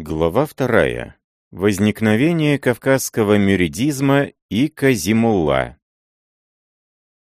Глава вторая. Возникновение кавказского мюридизма и Казимулла.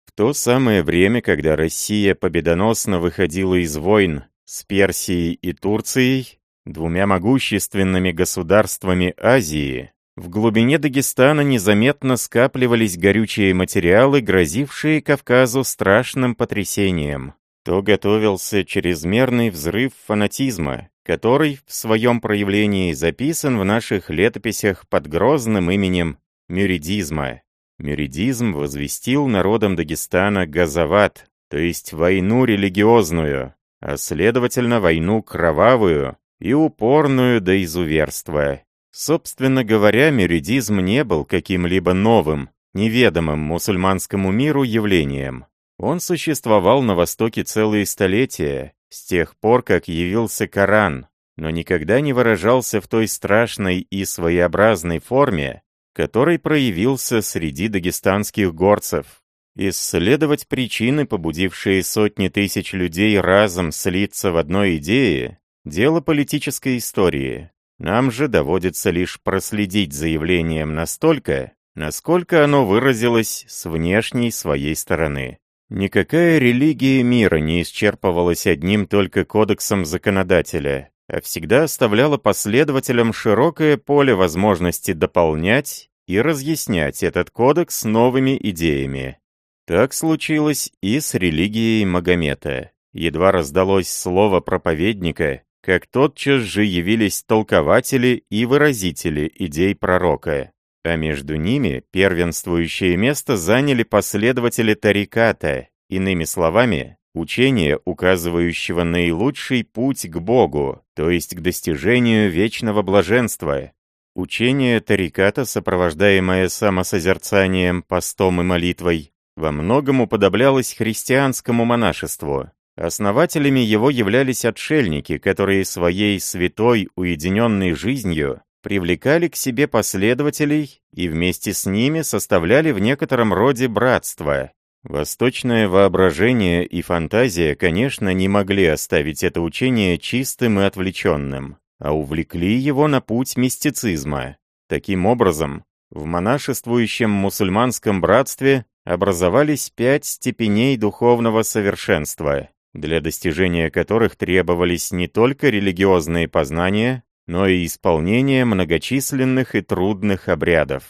В то самое время, когда Россия победоносно выходила из войн с Персией и Турцией, двумя могущественными государствами Азии, в глубине Дагестана незаметно скапливались горючие материалы, грозившие Кавказу страшным потрясением. То готовился чрезмерный взрыв фанатизма, который в своем проявлении записан в наших летописях под грозным именем Мюридизма. Мюридизм возвестил народам Дагестана газоват, то есть войну религиозную, а следовательно войну кровавую и упорную до изуверства. Собственно говоря, мюридизм не был каким-либо новым, неведомым мусульманскому миру явлением. Он существовал на Востоке целые столетия, с тех пор, как явился Коран, но никогда не выражался в той страшной и своеобразной форме, которой проявился среди дагестанских горцев. Исследовать причины, побудившие сотни тысяч людей разом слиться в одной идее, дело политической истории. Нам же доводится лишь проследить за явлением настолько, насколько оно выразилось с внешней своей стороны. Никакая религия мира не исчерпывалась одним только кодексом законодателя, а всегда оставляла последователям широкое поле возможности дополнять и разъяснять этот кодекс новыми идеями. Так случилось и с религией Магомета. Едва раздалось слово проповедника, как тотчас же явились толкователи и выразители идей пророка а между ними первенствующее место заняли последователи тариката, иными словами, учения, указывающего наилучший путь к Богу, то есть к достижению вечного блаженства. Учение тариката, сопровождаемое самосозерцанием, постом и молитвой, во многом уподоблялось христианскому монашеству. Основателями его являлись отшельники, которые своей святой уединенной жизнью привлекали к себе последователей и вместе с ними составляли в некотором роде братство. Восточное воображение и фантазия, конечно, не могли оставить это учение чистым и отвлеченным, а увлекли его на путь мистицизма. Таким образом, в монашествующем мусульманском братстве образовались пять степеней духовного совершенства, для достижения которых требовались не только религиозные познания, но и исполнение многочисленных и трудных обрядов.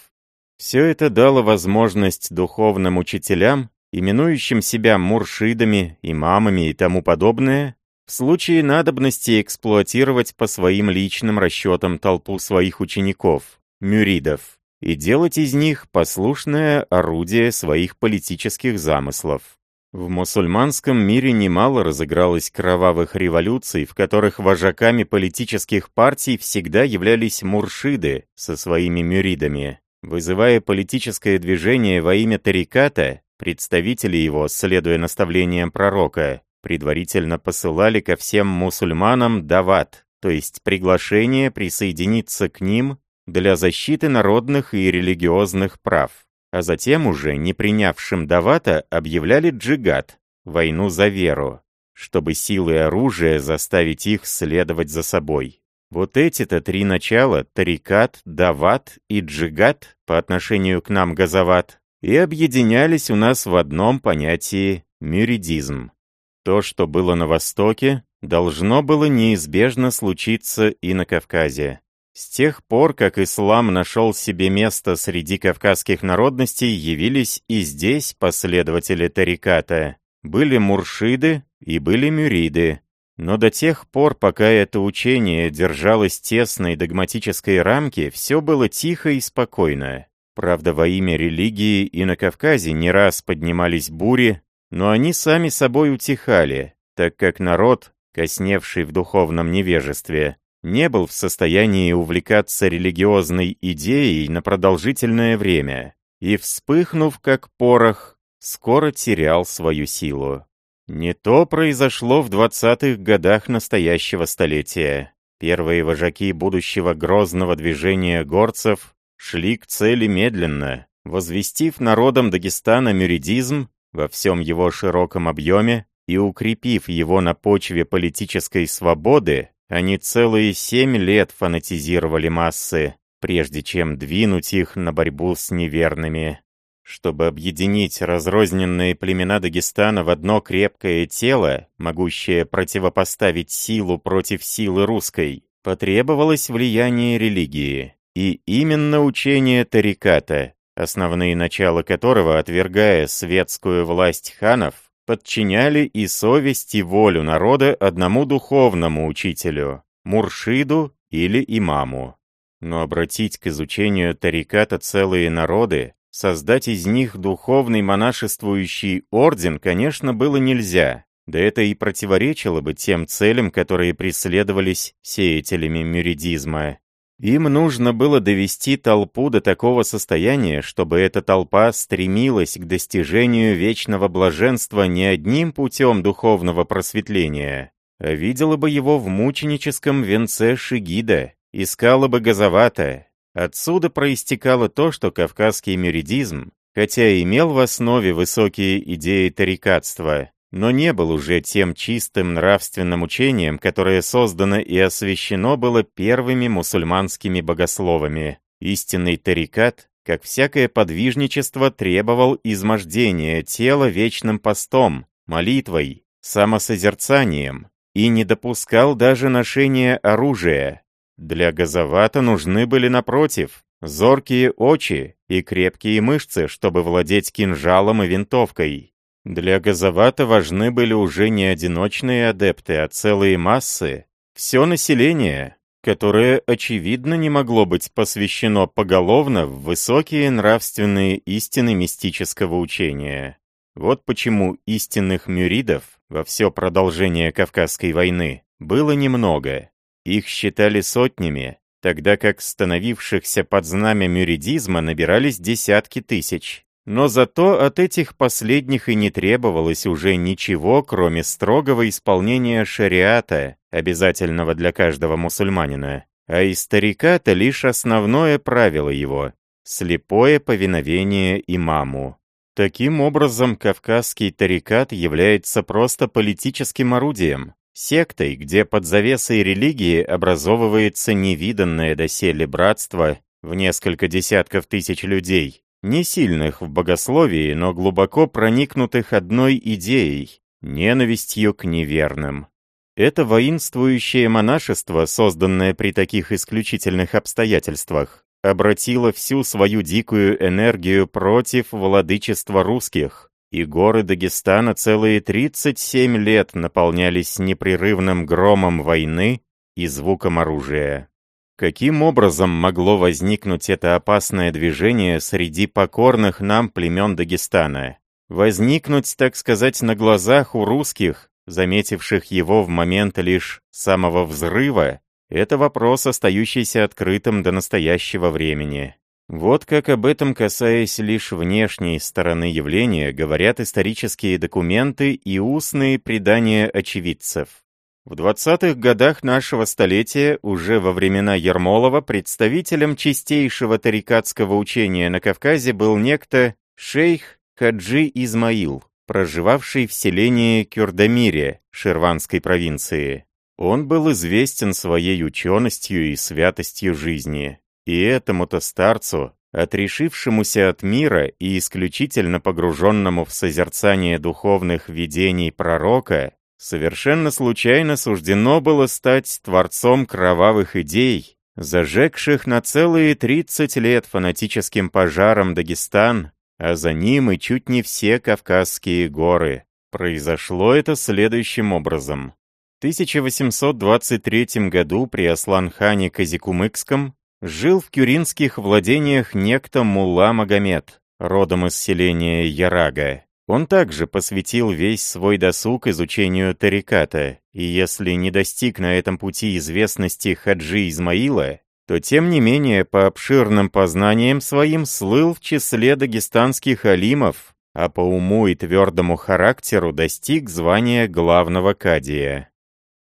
Все это дало возможность духовным учителям, именующим себя муршидами, имамами и тому подобное, в случае надобности эксплуатировать по своим личным расчетам толпу своих учеников, мюридов, и делать из них послушное орудие своих политических замыслов. В мусульманском мире немало разыгралось кровавых революций, в которых вожаками политических партий всегда являлись муршиды со своими мюридами. Вызывая политическое движение во имя тариката, представители его, следуя наставлениям пророка, предварительно посылали ко всем мусульманам дават, то есть приглашение присоединиться к ним для защиты народных и религиозных прав а затем уже, не принявшим Давата, объявляли джигат, войну за веру, чтобы силы оружия заставить их следовать за собой. Вот эти-то три начала, тарикат, дават и джигат, по отношению к нам газоват, и объединялись у нас в одном понятии мюридизм. То, что было на Востоке, должно было неизбежно случиться и на Кавказе. С тех пор, как ислам нашел себе место среди кавказских народностей, явились и здесь последователи тариката. Были муршиды и были мюриды. Но до тех пор, пока это учение держалось тесной догматической рамки, все было тихо и спокойно. Правда, во имя религии и на Кавказе не раз поднимались бури, но они сами собой утихали, так как народ, косневший в духовном невежестве, не был в состоянии увлекаться религиозной идеей на продолжительное время и, вспыхнув как порох, скоро терял свою силу. Не то произошло в 20-х годах настоящего столетия. Первые вожаки будущего грозного движения горцев шли к цели медленно, возвестив народам Дагестана мюридизм во всем его широком объеме и укрепив его на почве политической свободы, Они целые семь лет фанатизировали массы, прежде чем двинуть их на борьбу с неверными. Чтобы объединить разрозненные племена Дагестана в одно крепкое тело, могущее противопоставить силу против силы русской, потребовалось влияние религии. И именно учение Тариката, основные начала которого, отвергая светскую власть ханов, подчиняли и совесть, и волю народа одному духовному учителю, муршиду или имаму. Но обратить к изучению тариката целые народы, создать из них духовный монашествующий орден, конечно, было нельзя, да это и противоречило бы тем целям, которые преследовались сеятелями мюридизма. Им нужно было довести толпу до такого состояния, чтобы эта толпа стремилась к достижению вечного блаженства не одним путем духовного просветления, а видела бы его в мученическом венце Шигида, искала бы Газовата. Отсюда проистекало то, что кавказский мюридизм, хотя и имел в основе высокие идеи тарикатства, но не был уже тем чистым нравственным учением, которое создано и освящено было первыми мусульманскими богословами. Истинный тарикат, как всякое подвижничество, требовал измождения тела вечным постом, молитвой, самосозерцанием и не допускал даже ношения оружия. Для газовата нужны были, напротив, зоркие очи и крепкие мышцы, чтобы владеть кинжалом и винтовкой. Для Газовата важны были уже не одиночные адепты, а целые массы, все население, которое, очевидно, не могло быть посвящено поголовно в высокие нравственные истины мистического учения. Вот почему истинных мюридов во все продолжение Кавказской войны было немного. Их считали сотнями, тогда как становившихся под знамя мюридизма набирались десятки тысяч. Но зато от этих последних и не требовалось уже ничего, кроме строгого исполнения шариата, обязательного для каждого мусульманина. А из старика-то лишь основное правило его — слепое повиновение имаму. Таким образом, кавказский тарикат является просто политическим орудием, сектой, где под завесой религии образовывается невиданное доселе братство в несколько десятков тысяч людей, не сильных в богословии, но глубоко проникнутых одной идеей — ненавистью к неверным. Это воинствующее монашество, созданное при таких исключительных обстоятельствах, обратило всю свою дикую энергию против владычества русских, и горы Дагестана целые 37 лет наполнялись непрерывным громом войны и звуком оружия. Каким образом могло возникнуть это опасное движение среди покорных нам племен Дагестана? Возникнуть, так сказать, на глазах у русских, заметивших его в момент лишь самого взрыва, это вопрос, остающийся открытым до настоящего времени. Вот как об этом, касаясь лишь внешней стороны явления, говорят исторические документы и устные предания очевидцев. В 20-х годах нашего столетия, уже во времена Ермолова, представителем чистейшего тарикатского учения на Кавказе был некто шейх Хаджи Измаил, проживавший в селении Кюрдамире, Ширванской провинции. Он был известен своей ученостью и святостью жизни. И этому-то старцу, отрешившемуся от мира и исключительно погруженному в созерцание духовных видений пророка, Совершенно случайно суждено было стать творцом кровавых идей, зажегших на целые 30 лет фанатическим пожаром Дагестан, а за ним и чуть не все Кавказские горы. Произошло это следующим образом. В 1823 году при Асланхане Казикумыкском жил в кюринских владениях некто Мулла Магомед, родом из селения Ярага. Он также посвятил весь свой досуг изучению тариката, и если не достиг на этом пути известности Хаджи Измаила, то тем не менее по обширным познаниям своим слыл в числе дагестанских алимов, а по уму и твердому характеру достиг звания главного кадия.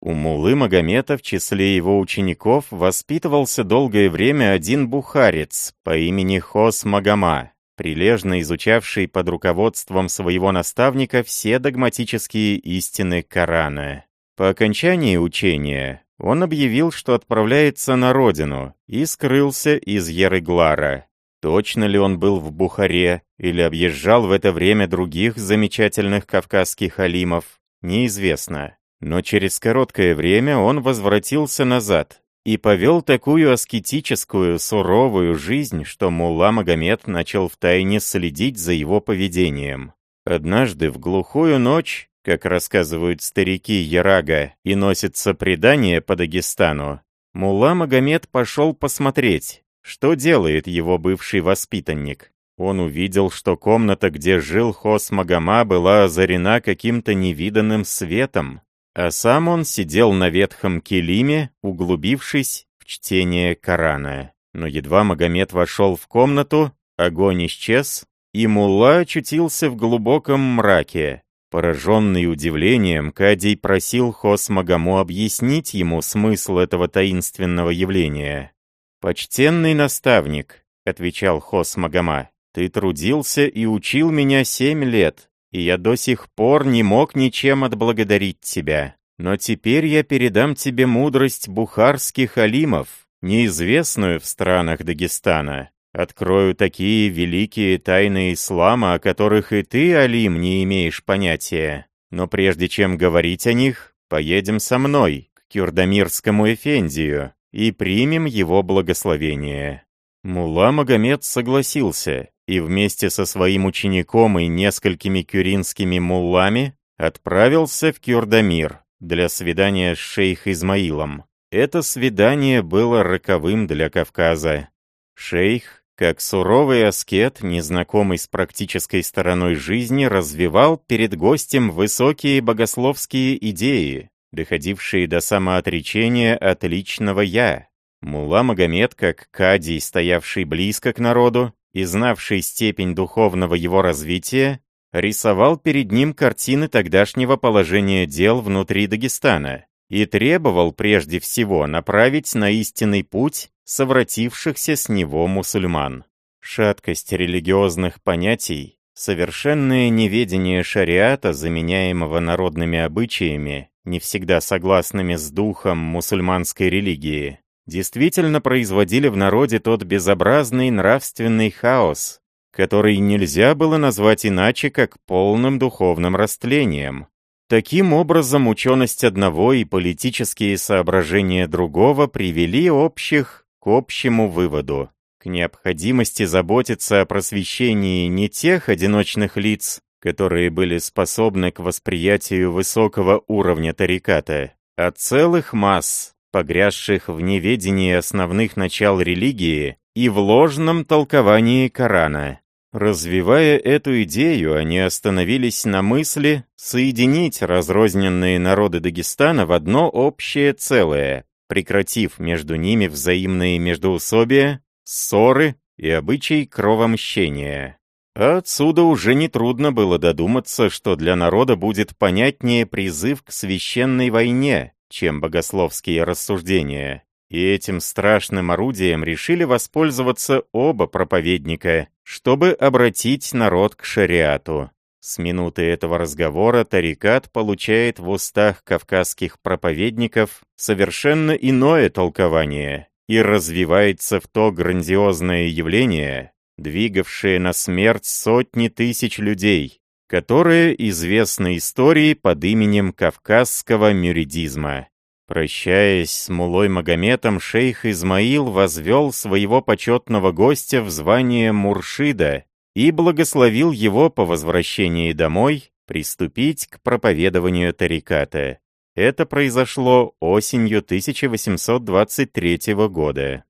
У Мулы Магомета в числе его учеников воспитывался долгое время один бухарец по имени Хос Магома прилежно изучавший под руководством своего наставника все догматические истины Корана. По окончании учения он объявил, что отправляется на родину, и скрылся из Ерыглара. Точно ли он был в Бухаре или объезжал в это время других замечательных кавказских алимов, неизвестно. Но через короткое время он возвратился назад и повел такую аскетическую, суровую жизнь, что Мулла Магомед начал втайне следить за его поведением. Однажды в глухую ночь, как рассказывают старики Ярага, и носится предание по Дагестану, Мулла Магомед пошел посмотреть, что делает его бывший воспитанник. Он увидел, что комната, где жил Хос Магома, была озарена каким-то невиданным светом, а сам он сидел на ветхом килиме, углубившись в чтение Корана. Но едва Магомед вошел в комнату, огонь исчез, и Мулла очутился в глубоком мраке. Пораженный удивлением, Кадий просил Хос Магаму объяснить ему смысл этого таинственного явления. «Почтенный наставник», — отвечал Хос Магама, — «ты трудился и учил меня семь лет, и я до сих пор не мог ничем отблагодарить тебя. Но теперь я передам тебе мудрость бухарских алимов, неизвестную в странах Дагестана, Открою такие великие тайны ислама, о которых и ты, Алим, не имеешь понятия. Но прежде чем говорить о них, поедем со мной к Кюрдамирскому Эфендию и примем его благословение». Мулла Магомед согласился и вместе со своим учеником и несколькими кюринскими муллами отправился в Кюрдамир для свидания с шейх Измаилом. Это свидание было роковым для Кавказа. Шейх как суровый аскет, незнакомый с практической стороной жизни, развивал перед гостем высокие богословские идеи, доходившие до самоотречения от личного «я». Мулла Магомед, как кадий, стоявший близко к народу и знавший степень духовного его развития, рисовал перед ним картины тогдашнего положения дел внутри Дагестана и требовал прежде всего направить на истинный путь совратившихся с него мусульман. Шаткость религиозных понятий, совершенное неведение шариата, заменяемого народными обычаями, не всегда согласными с духом мусульманской религии, действительно производили в народе тот безобразный нравственный хаос, который нельзя было назвать иначе, как полным духовным растлением. Таким образом, ученость одного и политические соображения другого привели общих к общему выводу, к необходимости заботиться о просвещении не тех одиночных лиц, которые были способны к восприятию высокого уровня тариката, а целых масс, погрязших в неведении основных начал религии и в ложном толковании Корана. Развивая эту идею, они остановились на мысли соединить разрозненные народы Дагестана в одно общее целое, прекратив между ними взаимные междоусобия, ссоры и обычай кровомщения. Отсюда уже нетрудно было додуматься, что для народа будет понятнее призыв к священной войне, чем богословские рассуждения. И этим страшным орудием решили воспользоваться оба проповедника, чтобы обратить народ к шариату. С минуты этого разговора тарикат получает в устах кавказских проповедников совершенно иное толкование и развивается в то грандиозное явление, двигавшее на смерть сотни тысяч людей, которое известно истории под именем кавказского мюридизма. Прощаясь с Мулой Магометом, шейх Измаил возвел своего почетного гостя в звание Муршида и благословил его по возвращении домой приступить к проповедованию тариката. Это произошло осенью 1823 года.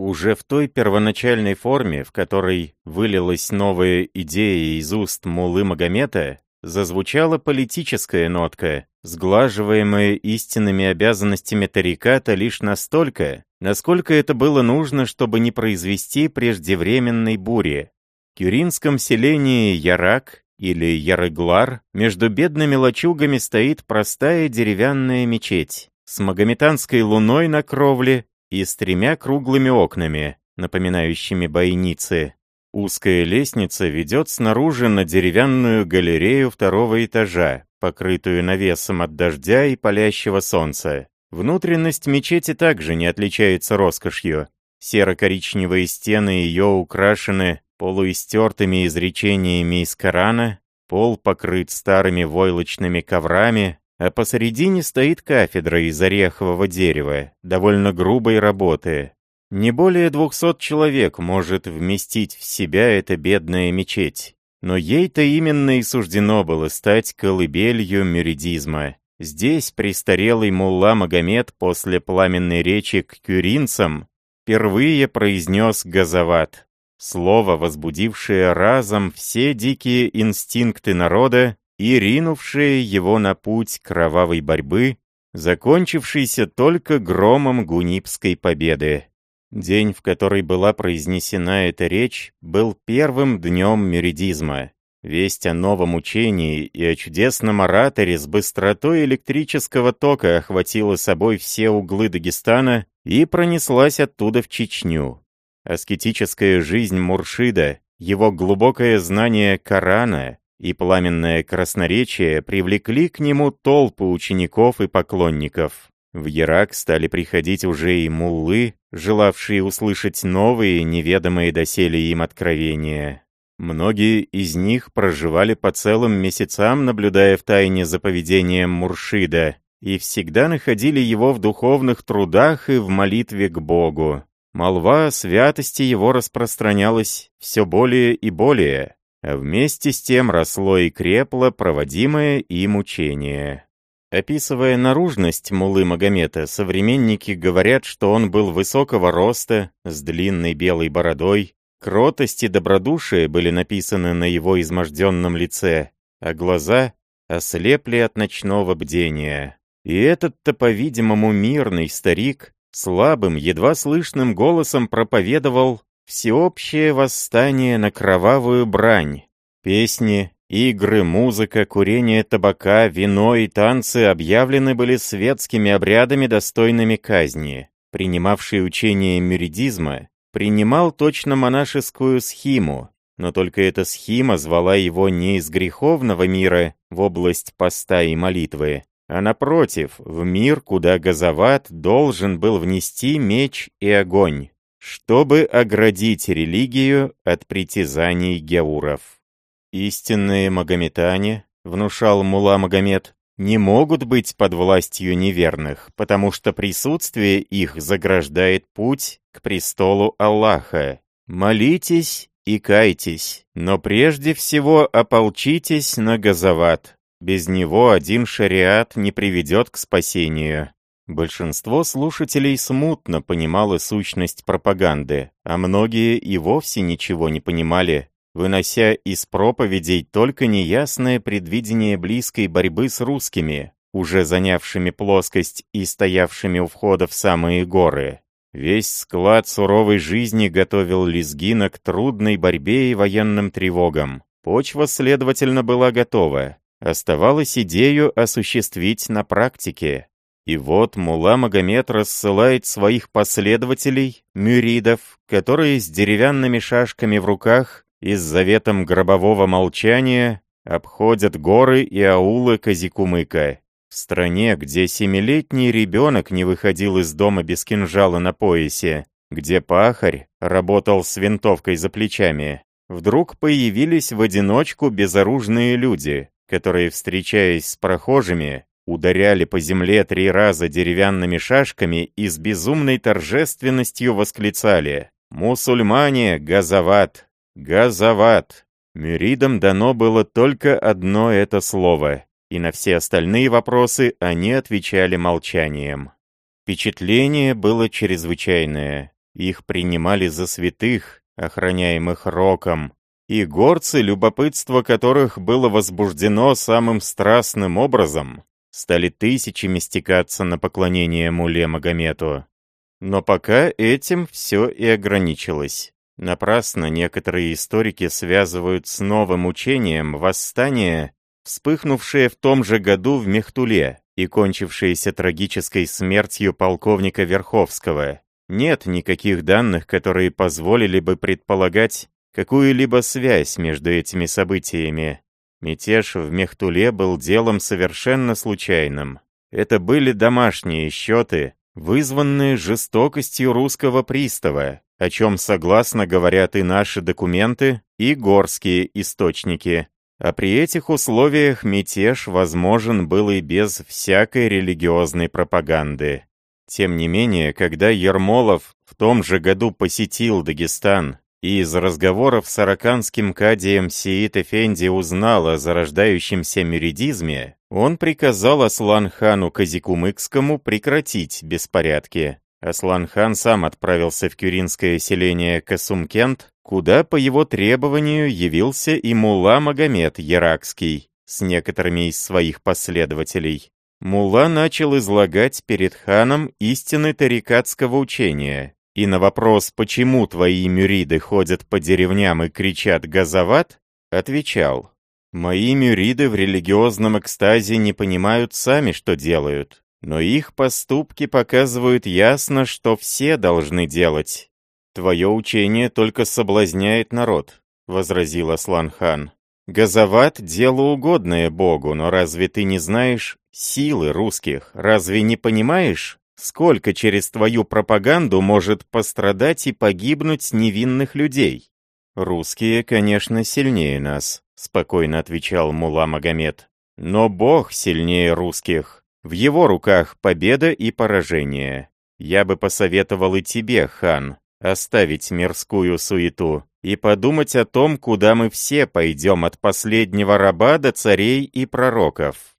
Уже в той первоначальной форме, в которой вылилась новая идея из уст Мулы Магомета, зазвучала политическая нотка, сглаживаемая истинными обязанностями тариката лишь настолько, насколько это было нужно, чтобы не произвести преждевременной бури, тюринском селении Ярак или Ярыглар между бедными лачугами стоит простая деревянная мечеть с магометанской луной на кровле и с тремя круглыми окнами, напоминающими бойницы. Узкая лестница ведет снаружи на деревянную галерею второго этажа, покрытую навесом от дождя и палящего солнца. Внутренность мечети также не отличается роскошью. Серо-коричневые стены ее украшены полуистертыми изречениями из Корана, пол покрыт старыми войлочными коврами, а посередине стоит кафедра из орехового дерева, довольно грубой работы. Не более двухсот человек может вместить в себя эта бедная мечеть. Но ей-то именно и суждено было стать колыбелью мюридизма. Здесь престарелый мулла Магомед после пламенной речи к кюринцам впервые произнес газоват. Слово, возбудившее разом все дикие инстинкты народа и ринувшее его на путь кровавой борьбы, закончившийся только громом гунипской победы. День, в который была произнесена эта речь, был первым днем меридизма. Весть о новом учении и о чудесном ораторе с быстротой электрического тока охватила собой все углы Дагестана и пронеслась оттуда в Чечню. Аскетическая жизнь Муршида, его глубокое знание Корана и пламенное красноречие привлекли к нему толпы учеников и поклонников. В Ярак стали приходить уже и муллы, желавшие услышать новые, неведомые доселе им откровения. Многие из них проживали по целым месяцам, наблюдая в тайне за поведением Муршида, и всегда находили его в духовных трудах и в молитве к Богу. Молва о святости его распространялась все более и более, а вместе с тем росло и крепло проводимое им учение. Описывая наружность Мулы Магомета, современники говорят, что он был высокого роста, с длинной белой бородой, кротость и добродушие были написаны на его изможденном лице, а глаза ослепли от ночного бдения. И этот-то, по-видимому, мирный старик слабым, едва слышным голосом проповедовал всеобщее восстание на кровавую брань. Песни, игры, музыка, курение табака, вино и танцы объявлены были светскими обрядами, достойными казни. Принимавший учение мюридизма принимал точно монашескую схиму, но только эта схима звала его не из греховного мира в область поста и молитвы, а напротив, в мир, куда Газоват должен был внести меч и огонь, чтобы оградить религию от притязаний геуров. Истинные магометане, внушал Мула Магомед, не могут быть под властью неверных, потому что присутствие их заграждает путь к престолу Аллаха. Молитесь и кайтесь, но прежде всего ополчитесь на Газоват, без него один шариат не приведет к спасению. Большинство слушателей смутно понимало сущность пропаганды, а многие и вовсе ничего не понимали, вынося из проповедей только неясное предвидение близкой борьбы с русскими, уже занявшими плоскость и стоявшими у входа в самые горы. Весь склад суровой жизни готовил Лизгина к трудной борьбе и военным тревогам. Почва, следовательно, была готова. Оставалось идею осуществить на практике. И вот Мула Магомед рассылает своих последователей, мюридов, которые с деревянными шашками в руках и с заветом гробового молчания обходят горы и аулы Казикумыка. В стране, где семилетний ребенок не выходил из дома без кинжала на поясе, где пахарь работал с винтовкой за плечами, вдруг появились в одиночку безоружные люди, которые, встречаясь с прохожими, ударяли по земле три раза деревянными шашками и с безумной торжественностью восклицали «Мусульмане, газоват! Газоват!» Мюридам дано было только одно это слово, и на все остальные вопросы они отвечали молчанием. Впечатление было чрезвычайное. Их принимали за святых, охраняемых роком, и горцы, любопытство которых было возбуждено самым страстным образом, стали тысячами стекаться на поклонение Муле Магомету. Но пока этим все и ограничилось. Напрасно некоторые историки связывают с новым учением восстание, вспыхнувшее в том же году в Мехтуле и кончившееся трагической смертью полковника Верховского. Нет никаких данных, которые позволили бы предполагать какую-либо связь между этими событиями. Мятеж в Мехтуле был делом совершенно случайным. Это были домашние счеты, вызванные жестокостью русского пристава, о чем согласно говорят и наши документы, и горские источники. А при этих условиях мятеж возможен был и без всякой религиозной пропаганды. Тем не менее, когда Ермолов в том же году посетил Дагестан из разговоров с араканским кадием Сиит Эфенди узнал о зарождающемся меридизме, он приказал Аслан-хану Казикумыкскому прекратить беспорядки. Аслан-хан сам отправился в кюринское селение Касумкент, куда по его требованию явился и мулла Магомед Яракский с некоторыми из своих последователей. Мулла начал излагать перед ханом истины тарикатского учения, и на вопрос, почему твои мюриды ходят по деревням и кричат «газоват», отвечал, «Мои мюриды в религиозном экстазе не понимают сами, что делают, но их поступки показывают ясно, что все должны делать. Твое учение только соблазняет народ», — возразил Аслан-хан. «Газоват — дело угодное Богу, но разве ты не знаешь силы русских? Разве не понимаешь, сколько через твою пропаганду может пострадать и погибнуть невинных людей?» «Русские, конечно, сильнее нас», — спокойно отвечал Мула Магомед. «Но Бог сильнее русских. В его руках победа и поражение. Я бы посоветовал и тебе, хан, оставить мирскую суету и подумать о том, куда мы все пойдем от последнего раба до царей и пророков.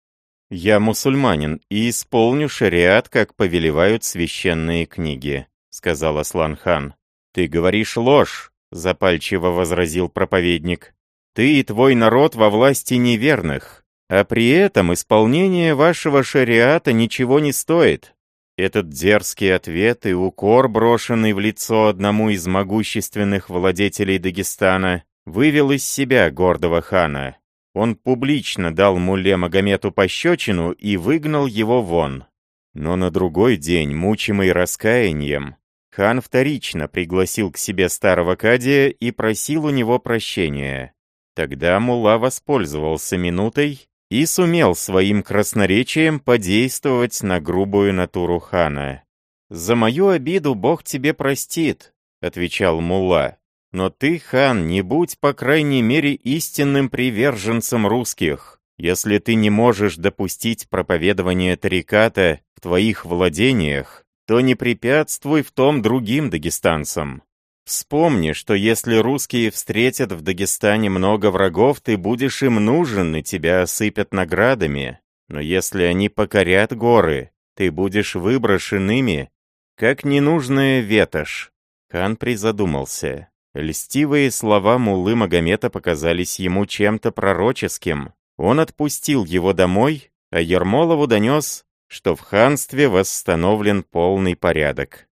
Я мусульманин и исполню шариат, как повелевают священные книги», — сказал Аслан-хан. «Ты говоришь ложь», — запальчиво возразил проповедник. «Ты и твой народ во власти неверных, а при этом исполнение вашего шариата ничего не стоит. Этот дерзкий ответ и укор, брошенный в лицо одному из могущественных владетелей Дагестана, вывел из себя гордого хана. Он публично дал Мулле Магомету пощечину и выгнал его вон. Но на другой день, мучимый раскаянием, хан вторично пригласил к себе старого Кадия и просил у него прощения. Тогда Мулла воспользовался минутой и сумел своим красноречием подействовать на грубую натуру хана. «За мою обиду Бог тебе простит», — отвечал Мулла. «Но ты, хан, не будь, по крайней мере, истинным приверженцем русских. Если ты не можешь допустить проповедования тариката в твоих владениях, то не препятствуй в том другим дагестанцам. Вспомни, что если русские встретят в Дагестане много врагов, ты будешь им нужен, и тебя осыпят наградами. Но если они покорят горы, ты будешь выброшен ими, как ненужная ветошь. Хан призадумался. Льстивые слова Муллы Магомета показались ему чем-то пророческим. Он отпустил его домой, а Ермолову донес, что в ханстве восстановлен полный порядок.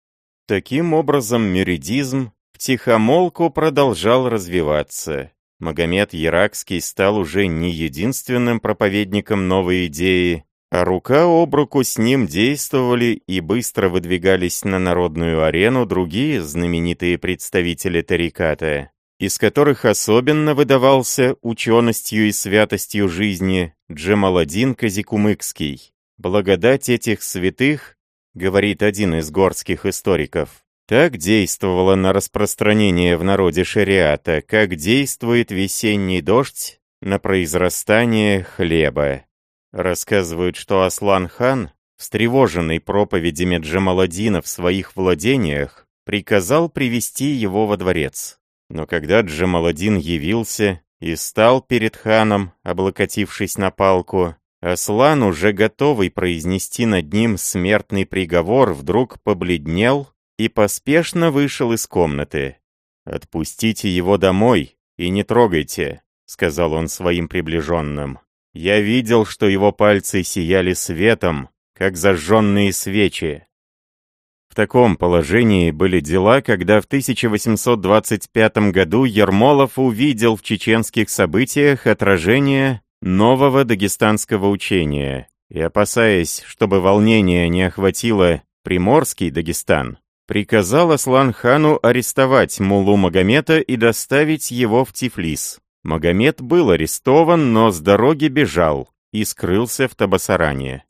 Таким образом, меридизм втихомолку продолжал развиваться. Магомед Яракский стал уже не единственным проповедником новой идеи, а рука об руку с ним действовали и быстро выдвигались на народную арену другие знаменитые представители тариката, из которых особенно выдавался ученостью и святостью жизни Джамаладин Казикумыкский. Благодать этих святых, говорит один из горских историков, так действовало на распространение в народе шариата, как действует весенний дождь на произрастание хлеба. Рассказывают, что Аслан-хан, встревоженный проповедями Джамаладина в своих владениях, приказал привести его во дворец. Но когда Джамаладин явился и стал перед ханом, облокотившись на палку, Аслан, уже готовый произнести над ним смертный приговор, вдруг побледнел и поспешно вышел из комнаты. «Отпустите его домой и не трогайте», — сказал он своим приближенным. «Я видел, что его пальцы сияли светом, как зажженные свечи». В таком положении были дела, когда в 1825 году Ермолов увидел в чеченских событиях отражение нового дагестанского учения и, опасаясь, чтобы волнение не охватило Приморский Дагестан, приказал Аслан-хану арестовать Мулу Магомета и доставить его в Тифлис. Магомед был арестован, но с дороги бежал и скрылся в Табасаране.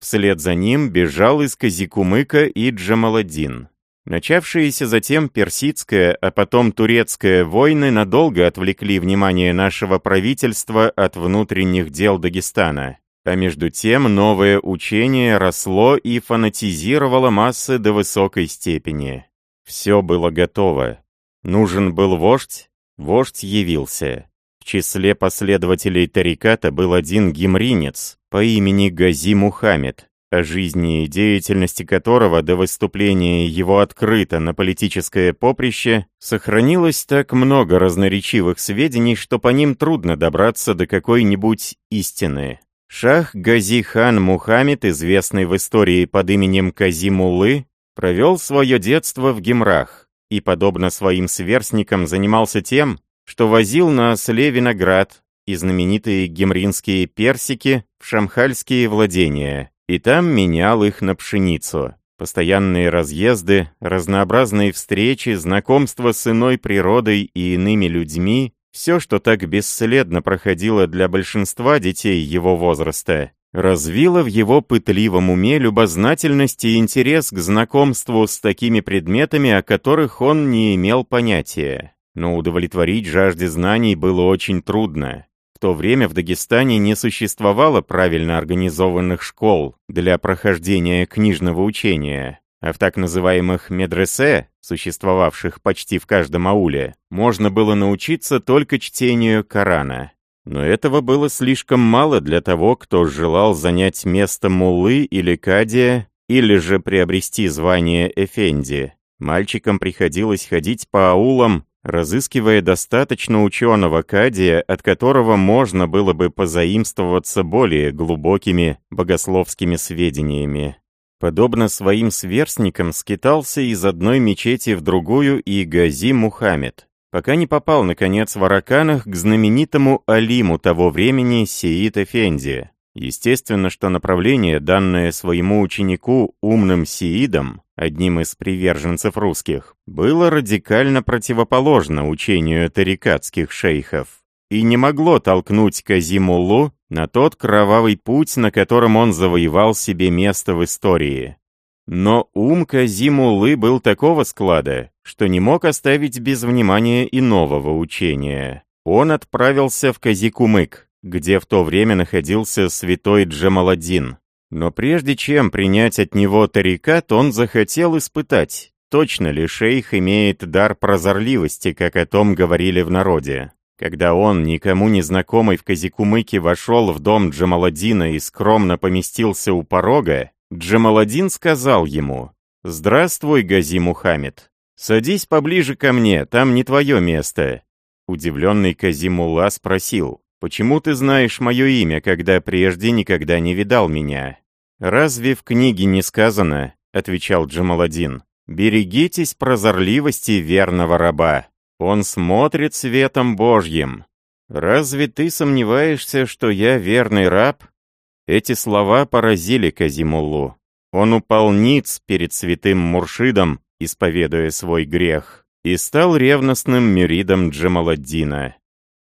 Вслед за ним бежал из Казикумыка и Джамаладдин. Начавшиеся затем персидская, а потом турецкая войны надолго отвлекли внимание нашего правительства от внутренних дел Дагестана. А между тем новое учение росло и фанатизировало массы до высокой степени. Все было готово. Нужен был вождь, вождь явился. Числе последователей Тариката был один гимринец по имени Гази Мухаммед, о жизни и деятельности которого до выступления его открыто на политическое поприще сохранилось так много разноречивых сведений, что по ним трудно добраться до какой-нибудь истины. Шах Гази хан Мухаммед, известный в истории под именем Казимулы, провел свое детство в Гемрах и, подобно своим сверстникам, занимался тем, что возил на осле виноград и знаменитые гемринские персики в шамхальские владения, и там менял их на пшеницу. Постоянные разъезды, разнообразные встречи, знакомства с иной природой и иными людьми, все, что так бесследно проходило для большинства детей его возраста, развило в его пытливом уме любознательность и интерес к знакомству с такими предметами, о которых он не имел понятия. Но удовлетворить жажде знаний было очень трудно. В то время в Дагестане не существовало правильно организованных школ для прохождения книжного учения, а в так называемых медресе, существовавших почти в каждом ауле, можно было научиться только чтению Корана. Но этого было слишком мало для того, кто желал занять место муллы или кадия, или же приобрести звание эфенди. Мальчикам приходилось ходить по аулам разыскивая достаточно ученого кадия, от которого можно было бы позаимствоваться более глубокими богословскими сведениями. Подобно своим сверстникам скитался из одной мечети в другую и Гази Мухаммед, пока не попал, наконец, в Араканах к знаменитому Алиму того времени Сеид Эфенди. Естественно, что направление, данное своему ученику умным сиидом, одним из приверженцев русских, было радикально противоположно учению тарикатских шейхов и не могло толкнуть Казимуллу на тот кровавый путь, на котором он завоевал себе место в истории. Но ум Казимуллы был такого склада, что не мог оставить без внимания и нового учения. Он отправился в Казикумык, где в то время находился святой Джамаладдин, но прежде чем принять от него тарикат, он захотел испытать, точно ли шейх имеет дар прозорливости, как о том говорили в народе. Когда он, никому не знакомый в Казикумыке, вошел в дом Джамаладдина и скромно поместился у порога, Джамаладдин сказал ему, «Здравствуй, Гази Мухаммед. Садись поближе ко мне, там не твое место». Удивленный Казимулла спросил, Почему ты знаешь мое имя, когда прежде никогда не видал меня? Разве в книге не сказано, отвечал Джамаладин, берегитесь прозорливости верного раба. Он смотрит светом Божьим. Разве ты сомневаешься, что я верный раб? Эти слова поразили Казимуллу. Он упал ниц перед святым Муршидом, исповедуя свой грех, и стал ревностным мюридом Джамаладдина.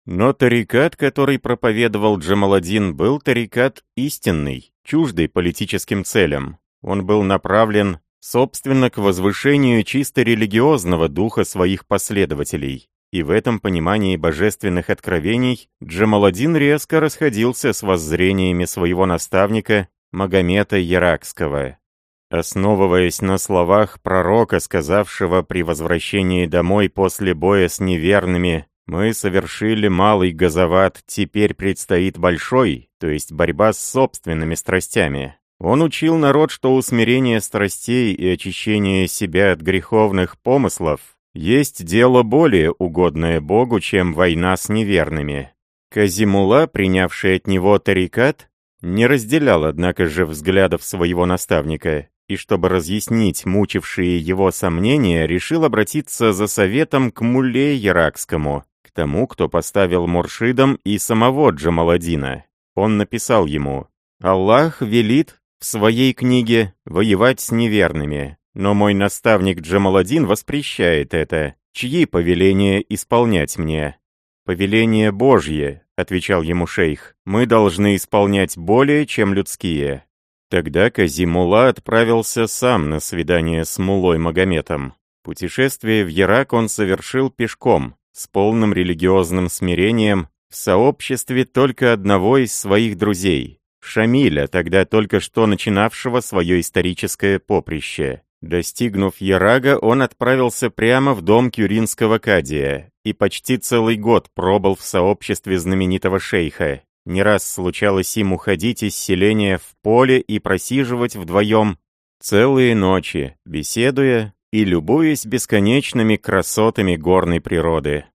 Но тарикат, который проповедовал Джамаладин, был тарикат истинный, чуждый политическим целям. Он был направлен, собственно, к возвышению чисто религиозного духа своих последователей. И в этом понимании божественных откровений Джамаладин резко расходился с воззрениями своего наставника Магомета Яракского. Основываясь на словах пророка, сказавшего при возвращении домой после боя с неверными мы совершили малый газоват, теперь предстоит большой, то есть борьба с собственными страстями. Он учил народ, что усмирение страстей и очищение себя от греховных помыслов есть дело более угодное Богу, чем война с неверными. Казимула, принявший от него тарикат, не разделял, однако же, взглядов своего наставника, и чтобы разъяснить мучившие его сомнения, решил обратиться за советом к Мулле Яракскому, тому, кто поставил Муршидом и самого Джамаладина. Он написал ему «Аллах велит в своей книге воевать с неверными, но мой наставник Джамаладин воспрещает это. Чьи повеления исполнять мне?» «Повеление Божье», — отвечал ему шейх, — «мы должны исполнять более, чем людские». Тогда Казимула отправился сам на свидание с Мулой Магометом. Путешествие в Ярак он совершил пешком, с полным религиозным смирением, в сообществе только одного из своих друзей, Шамиля, тогда только что начинавшего свое историческое поприще. Достигнув Ярага, он отправился прямо в дом кюринского кадия и почти целый год пробыл в сообществе знаменитого шейха. Не раз случалось им уходить из селения в поле и просиживать вдвоем целые ночи, беседуя и любуясь бесконечными красотами горной природы.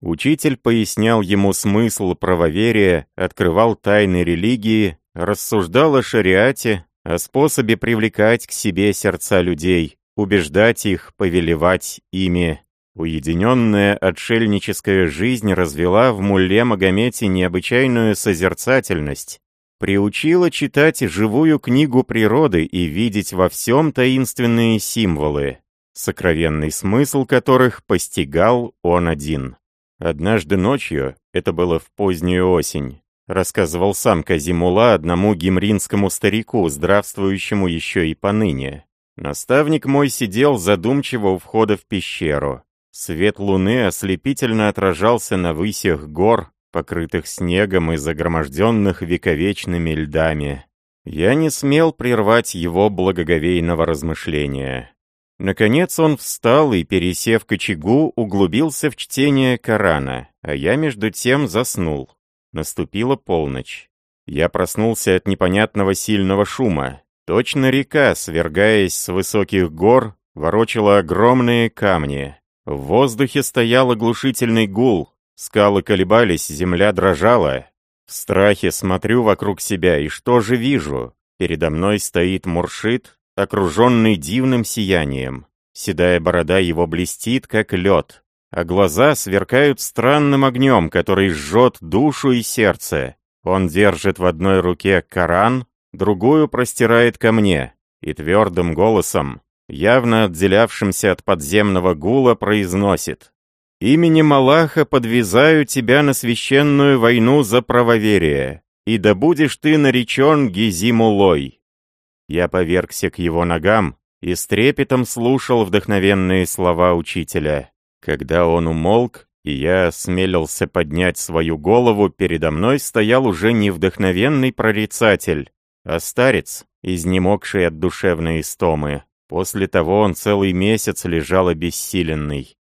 Учитель пояснял ему смысл правоверия, открывал тайны религии, рассуждал о шариате, о способе привлекать к себе сердца людей, убеждать их, повелевать ими. Уединенная отшельническая жизнь развела в Мулле Магомете необычайную созерцательность, приучила читать живую книгу природы и видеть во всем таинственные символы, сокровенный смысл которых постигал он один. Однажды ночью, это было в позднюю осень, рассказывал сам Казимула одному гимринскому старику, здравствующему еще и поныне. Наставник мой сидел задумчиво у входа в пещеру. Свет луны ослепительно отражался на высях гор, покрытых снегом и загроможденных вековечными льдами. Я не смел прервать его благоговейного размышления. Наконец он встал и, пересев к очагу, углубился в чтение Корана, а я между тем заснул. Наступила полночь. Я проснулся от непонятного сильного шума. Точно река, свергаясь с высоких гор, ворочала огромные камни. В воздухе стоял оглушительный гул, скалы колебались, земля дрожала. В страхе смотрю вокруг себя, и что же вижу? Передо мной стоит Муршит, окруженный дивным сиянием. Седая борода его блестит, как лед а глаза сверкают странным огнем, который жжет душу и сердце. Он держит в одной руке Коран, другую простирает ко мне, и твердым голосом, явно отделявшимся от подземного гула, произносит «Именем Аллаха подвязаю тебя на священную войну за правоверие, и да будешь ты наречен Гизимулой». Я повергся к его ногам и с трепетом слушал вдохновенные слова учителя. Когда он умолк, и я осмелился поднять свою голову, передо мной стоял уже не вдохновенный прорицатель, а старец, изнемогший от душевной истомы. После того он целый месяц лежал обессиленный.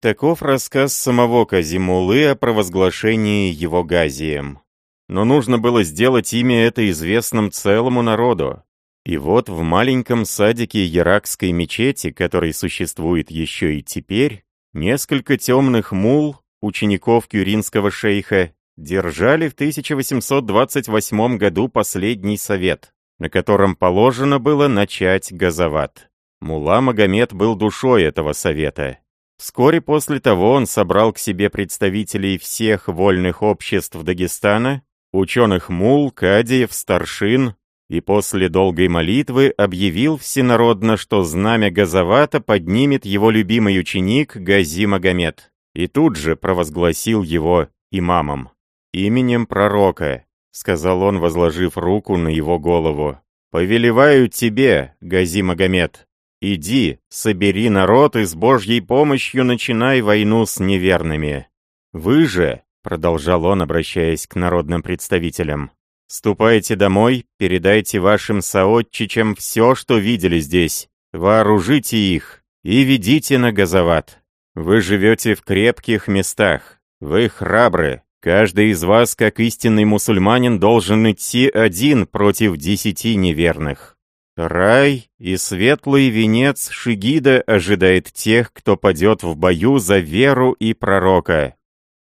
Таков рассказ самого Казимулы о провозглашении его газием. Но нужно было сделать имя это известным целому народу. И вот в маленьком садике Яракской мечети, который существует еще и теперь, Несколько темных мул, учеников кюринского шейха, держали в 1828 году последний совет, на котором положено было начать газоват. Мула Магомед был душой этого совета. Вскоре после того он собрал к себе представителей всех вольных обществ Дагестана, ученых мул, кадиев, старшин, и после долгой молитвы объявил всенародно, что знамя Газавата поднимет его любимый ученик Гази Магомед, и тут же провозгласил его имамом. «Именем пророка», — сказал он, возложив руку на его голову, — «повелеваю тебе, Гази Магомед, иди, собери народ и с Божьей помощью начинай войну с неверными. Вы же, — продолжал он, обращаясь к народным представителям, Ступайте домой, передайте вашим соотчичам все, что видели здесь. Вооружите их и ведите на газоват. Вы живете в крепких местах. Вы храбры. Каждый из вас, как истинный мусульманин, должен идти один против десяти неверных. Рай и светлый венец Шигида ожидает тех, кто падет в бою за веру и пророка.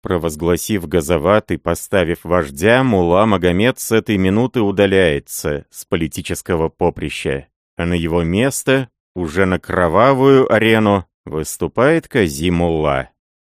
Провозгласив газоват и поставив вождя, Мула Магомед с этой минуты удаляется с политического поприща, а на его место, уже на кровавую арену, выступает Казимулла.